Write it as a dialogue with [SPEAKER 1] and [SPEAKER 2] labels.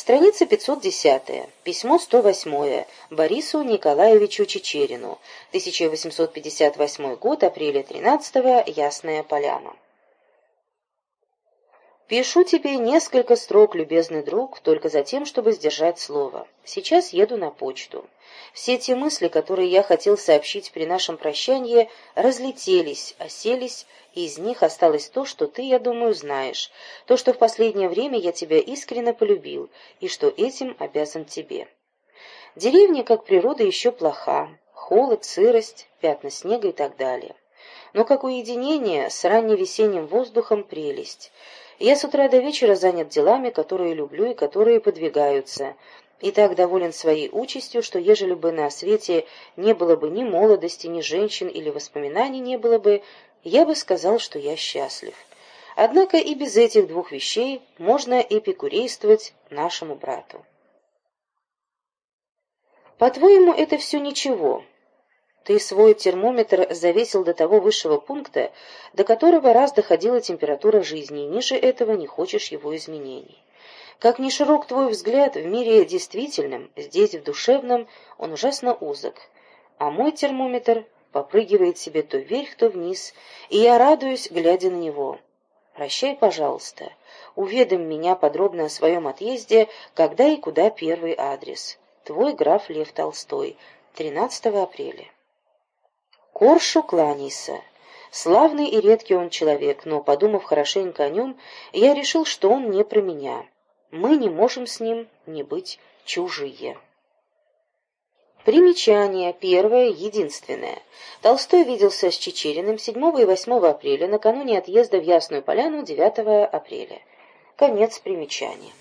[SPEAKER 1] Страница 510. Письмо 108. Борису Николаевичу Чечерину. 1858 год, апреля 13 Ясная Поляна. Пишу тебе несколько строк, любезный друг, только за тем, чтобы сдержать слово. Сейчас еду на почту. Все те мысли, которые я хотел сообщить при нашем прощании, разлетелись, оселись, и из них осталось то, что ты, я думаю, знаешь, то, что в последнее время я тебя искренне полюбил, и что этим обязан тебе. Деревня, как природа, еще плоха, холод, сырость, пятна снега и так далее. Но как уединение с ранневесенним воздухом прелесть — я с утра до вечера занят делами, которые люблю и которые подвигаются, и так доволен своей участью, что ежели бы на свете не было бы ни молодости, ни женщин или воспоминаний не было бы, я бы сказал, что я счастлив. Однако и без этих двух вещей можно эпикурействовать нашему брату. По-твоему, это все ничего, ты свой термометр завесил до того высшего пункта, до которого раз доходила температура жизни, и ниже этого не хочешь его изменений. Как ни широк твой взгляд в мире действительном, здесь, в душевном, он ужасно узок. А мой термометр попрыгивает себе то вверх, то вниз, и я радуюсь, глядя на него. Прощай, пожалуйста. Уведом меня подробно о своем отъезде, когда и куда первый адрес. Твой граф Лев Толстой. 13 апреля. Коршу кланяйся. Славный и редкий он человек, но, подумав хорошенько о нем, я решил, что он не про меня. Мы не можем с ним не быть чужие. Примечание. Первое, единственное. Толстой виделся с Чечериным 7 и 8 апреля, накануне отъезда в Ясную Поляну 9 апреля. Конец примечания.